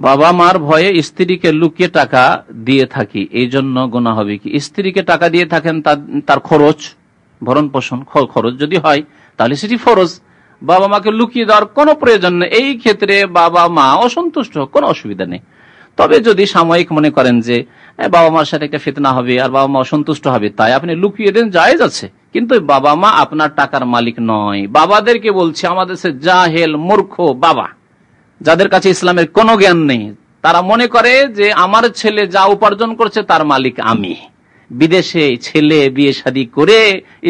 বাবা মার ভয়ে স্ত্রীকে লুকিয়ে টাকা দিয়ে থাকি। এই জন্য গোনা হবে কি? স্ত্রীকে টাকা দিয়ে থাকেন, তার খরচ, ভরণ পোষণ খরচ যদি হয়, তাহলে সেটি ফরজ। বাবা মাকে লুকিয়ে দেওয়ার কোনো প্রয়োজন নেই। এই ক্ষেত্রে বাবা মা অসন্তুষ্ট, কোনো অসুবিধা নেই। তবে যদি সাময়িক মনে করেন যে বাবা মার সাথে একটা ফেতনা হবে আর বাবা মা অসন্তুষ্ট হবে, তাই আপনি লুকিয়ে দেন, জায়েজ আছে। কিন্তু বাবা মা আপনার টাকার মালিক নয়। বাবাদেরকে বলছে, আমাদের সে জাহেল, মূর্খ বাবা। যাদের কাছে ইসলামের কোনো জ্ঞান নেই, তারা মনে করে যে আমার ছেলে যা উপার্জন করছে তার মালিক আমি। বিদেশে ছেলে বিয়ে শাদী করে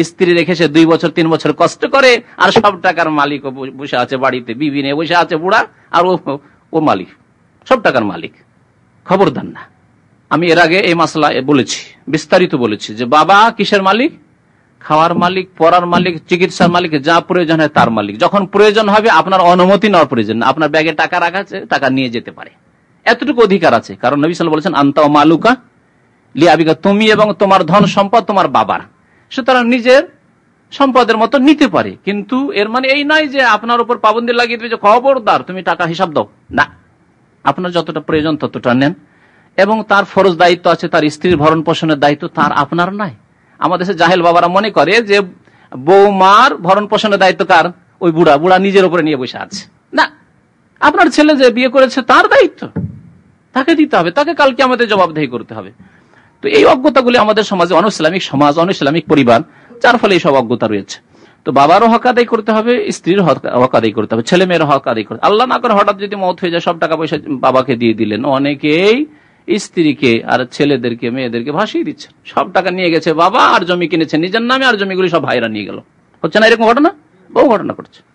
স্ত্রী রেখে সে দুই বছর, তিন বছর কষ্ট করে আর সব টাকার মালিক বসে আছে বাড়িতে, বিবি নিয়ে বসে আছে বুড়া আর ও ও মালিক। সব টাকার মালিক। খবরদার না। আমি এর আগে এই মাসলা বলেছি, বিস্তারিত বলেছি যে বাবা কিসের মালিক? খাওয়ার মালিক, পড়ার মালিক, চিকিৎসার মালিক, যা প্রয়োজন হয় তার মালিক। যখন প্রয়োজন হবে, আপনার অনুমতি নেওয়ার প্রয়োজন আপনার ব্যাগে টাকা রাখা আছে, টাকা নিয়ে যেতে পারে। এতটুকু অধিকার আছে। কারণ নবী সাল বলেছেন আন্তা মালুকা লিয়াবিকা তুমি এবং তোমার ধন সম্পদ তোমার বাবার। সুতরাং নিজের সম্পদের মতো নিতে পারে। কিন্তু এর মানে এই নয় যে আপনার উপর পাবন্দি লাগিয়ে দেবে যে, খবরদার, তুমি টাকা হিসাব দাও। না। আপনার যতটা প্রয়োজন ততটা নেন। এবং তার ফরজ দায়িত্ব আছে, তার স্ত্রীর ভরণ পোষণের দায়িত্ব তার, আপনার নাই। আমাদের জাহেল বাবারা মনে করে যে বৌমার ভরণ পোষণের দায়িত্ব কার? ওই বুড়া। বুড়া নিজের উপরে নিয়ে বসে আছে। না। আপনার ছেলে যে বিয়ে করেছে তার দায়িত্ব। তাকে দিতে হবে। তাকে কালকে আমাদের জবাবদেহি করতে হবে। তো এই অজ্ঞতাগুলি আমাদের সমাজে অনুইসলামিক সমাজ অনুইসলামিক পরিবার, যার ফলে এই সব অজ্ঞতা রয়েছে। তো বাবারও হক আদায় করতে হবে, স্ত্রীর হক আদায় করতে হবে ছেলে মেয়ের হক আদায় করতে আল্লাহ না করে হঠাৎ যদি মত হয়ে যায়, সব টাকা পয়সা বাবাকে দিয়ে দিলেন। অনেকেই স্ত্রীকে আর ছেলেদেরকে, মেয়েদেরকে ভাসিয়ে দিচ্ছে। সব টাকা নিয়ে গেছে বাবা, আর জমি কিনেছে নিজের নামে, আর জমিগুলি সব ভাইরা নিয়ে গেল। হচ্ছে না এরকম ঘটনা? বহু ঘটনা করছে